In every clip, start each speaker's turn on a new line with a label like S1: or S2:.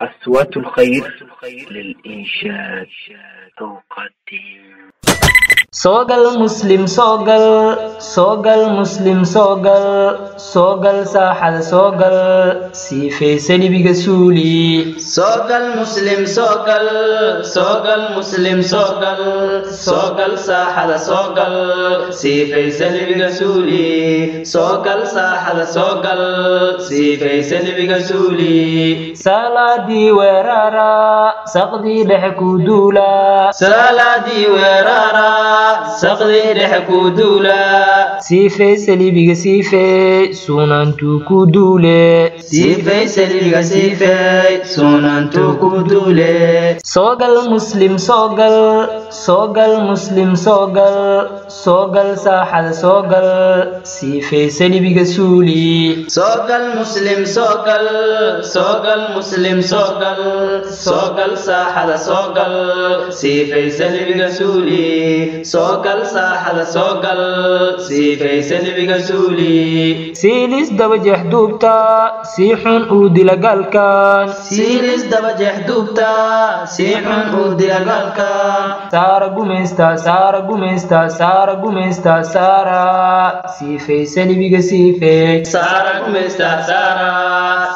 S1: أسوة الخير للإنشاد تقدم
S2: soogal muslim soogal soogal muslim soogal soogal saaxada soogal siifaysa libiga suuli.
S3: Soogal muslim soogal soogal muslim soogal soogal saaxada soogal siifaysa libiga suuli. Soogal saaxada soogal siifaysa libiga suuli.
S2: Salaadii weeraara saqdii dhexe ku duula
S3: salaadii
S2: siifaysa libiga siifey suunantuu ku duule. Soogal muslim soogal. Soogal muslim soogal. Soogal saaxada soogal. Siifaysa libiga suuli.
S3: Soogal muslim soogal. Soogal muslim soogal. Soogal saaxada soogal. Siifaysa libiga suuli. Soogal saaxada siifaysa suuli.
S2: Siilis daba jeex duubta sii xun uu dila gaalkan
S3: siilis daba jeex duubta sii xun uu dila gaalkan
S2: saara gumaysta saara gumaysta saara gumaysta saara. Siifaysa libiga siifey
S3: saara gumaysta saara.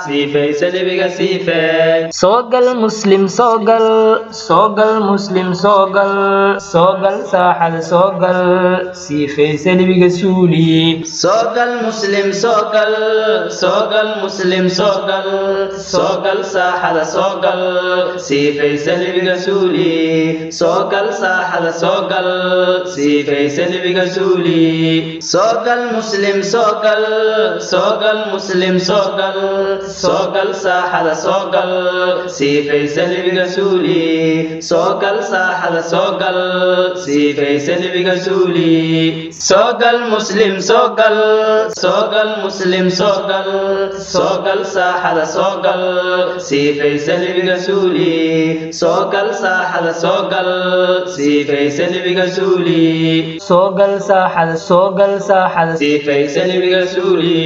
S3: Siifaysa libiga siifey
S2: soogal muslim soogal muslim soogal soogal saaxada soogal siifaysa libiga suuli.
S3: Soogal muslim soogal soogal muslim soogal soogal saaxada soogal siifaysa libiga suuli. Soogal saaxada soogal siifaysa libiga suuli. Soogal muslim soogal soogal muslim soogal soogal saaxada soogal siifaysa libiga suuli. Soogal saaxada soogal siifaysa libiga suuli soogal muslim soogal soogal muslim soogal soogal saaxada soogal siifaysa libiga suuli soogal saaxada soogal siifaysa libiga suuli
S2: soogal saaxada soogal saaxada
S3: siifaysa libiga suuli